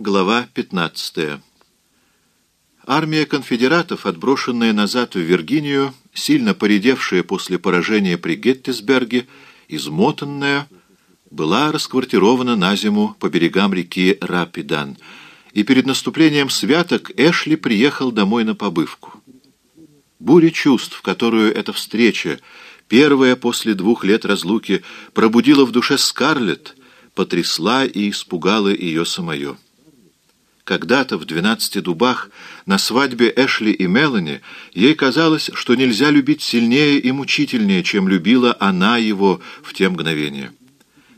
Глава 15. Армия конфедератов, отброшенная назад в Виргинию, сильно поредевшая после поражения при Геттисберге, измотанная, была расквартирована на зиму по берегам реки Рапидан, и перед наступлением святок Эшли приехал домой на побывку. Буря чувств, которую эта встреча, первая после двух лет разлуки, пробудила в душе Скарлетт, потрясла и испугала ее самое. Когда-то в «Двенадцати дубах» на свадьбе Эшли и Мелани ей казалось, что нельзя любить сильнее и мучительнее, чем любила она его в те мгновения.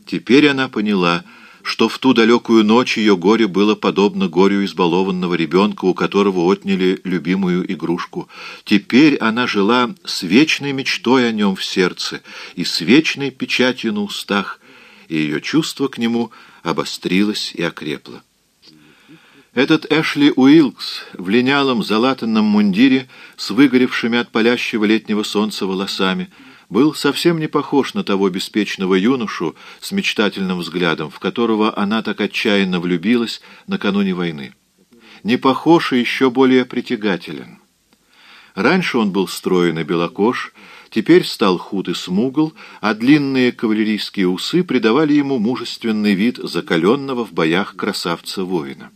Теперь она поняла, что в ту далекую ночь ее горе было подобно горю избалованного ребенка, у которого отняли любимую игрушку. Теперь она жила с вечной мечтой о нем в сердце и с вечной печатью на устах, и ее чувство к нему обострилось и окрепло. Этот Эшли Уилкс в линялом залатанном мундире с выгоревшими от палящего летнего солнца волосами был совсем не похож на того беспечного юношу с мечтательным взглядом, в которого она так отчаянно влюбилась накануне войны. Не похож и еще более притягателен. Раньше он был строен и белокож, теперь стал худ и смугл, а длинные кавалерийские усы придавали ему мужественный вид закаленного в боях красавца-воина.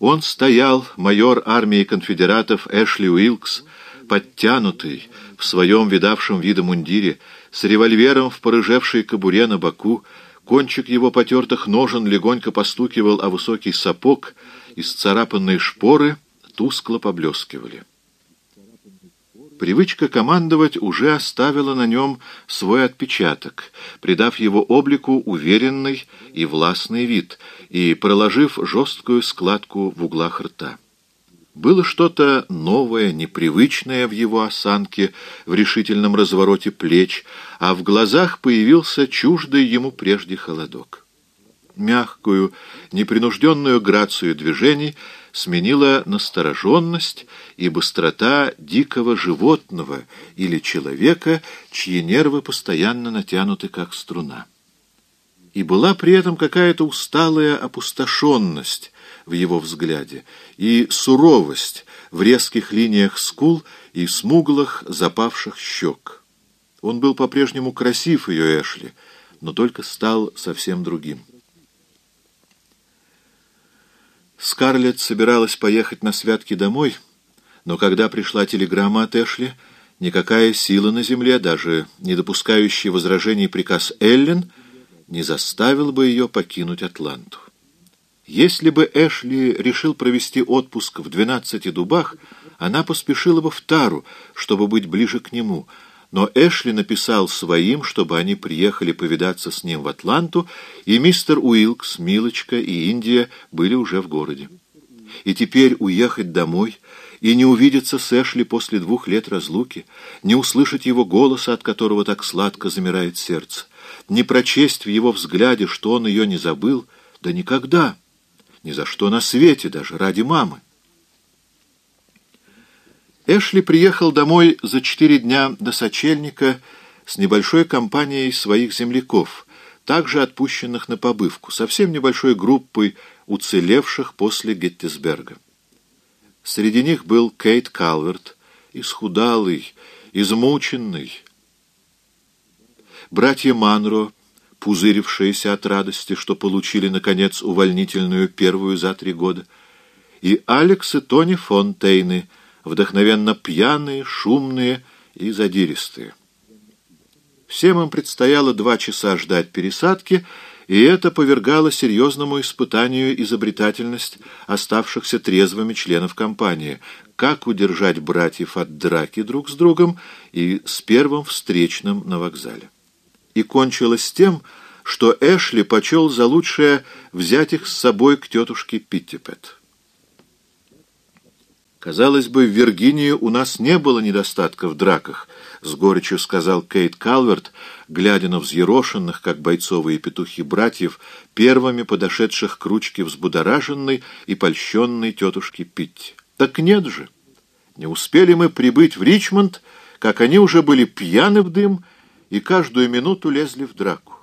Он стоял, майор армии конфедератов Эшли Уилкс, подтянутый, в своем видавшем вида мундире, с револьвером в порыжевшей кобуре на боку, кончик его потертых ножен легонько постукивал о высокий сапог, исцарапанные шпоры тускло поблескивали. Привычка командовать уже оставила на нем свой отпечаток, придав его облику уверенный и властный вид и проложив жесткую складку в углах рта. Было что-то новое, непривычное в его осанке, в решительном развороте плеч, а в глазах появился чуждый ему прежде холодок. Мягкую, непринужденную грацию движений — сменила настороженность и быстрота дикого животного или человека, чьи нервы постоянно натянуты, как струна. И была при этом какая-то усталая опустошенность в его взгляде и суровость в резких линиях скул и смуглых запавших щек. Он был по-прежнему красив, ее Эшли, но только стал совсем другим. Скарлетт собиралась поехать на святки домой, но когда пришла телеграмма от Эшли, никакая сила на земле, даже не допускающий возражений приказ Эллен, не заставил бы ее покинуть Атланту. Если бы Эшли решил провести отпуск в двенадцати дубах, она поспешила бы в Тару, чтобы быть ближе к нему — но Эшли написал своим, чтобы они приехали повидаться с ним в Атланту, и мистер Уилкс, Милочка и Индия были уже в городе. И теперь уехать домой и не увидеться с Эшли после двух лет разлуки, не услышать его голоса, от которого так сладко замирает сердце, не прочесть в его взгляде, что он ее не забыл, да никогда, ни за что на свете, даже ради мамы. Эшли приехал домой за четыре дня до сочельника с небольшой компанией своих земляков, также отпущенных на побывку, совсем небольшой группой уцелевших после Геттисберга. Среди них был Кейт Калверт, исхудалый, измученный. Братья Манро, пузырившиеся от радости, что получили, наконец, увольнительную первую за три года, и Алекс и Тони Фонтейны — вдохновенно пьяные, шумные и задиристые. Всем им предстояло два часа ждать пересадки, и это повергало серьезному испытанию изобретательность оставшихся трезвыми членов компании, как удержать братьев от драки друг с другом и с первым встречным на вокзале. И кончилось тем, что Эшли почел за лучшее взять их с собой к тетушке Питтипет. «Казалось бы, в Виргинии у нас не было недостатка в драках», — с горечью сказал Кейт Калверт, глядя на взъерошенных, как бойцовые петухи братьев, первыми подошедших к ручке взбудораженной и польщенной тетушки Питти. «Так нет же! Не успели мы прибыть в Ричмонд, как они уже были пьяны в дым и каждую минуту лезли в драку.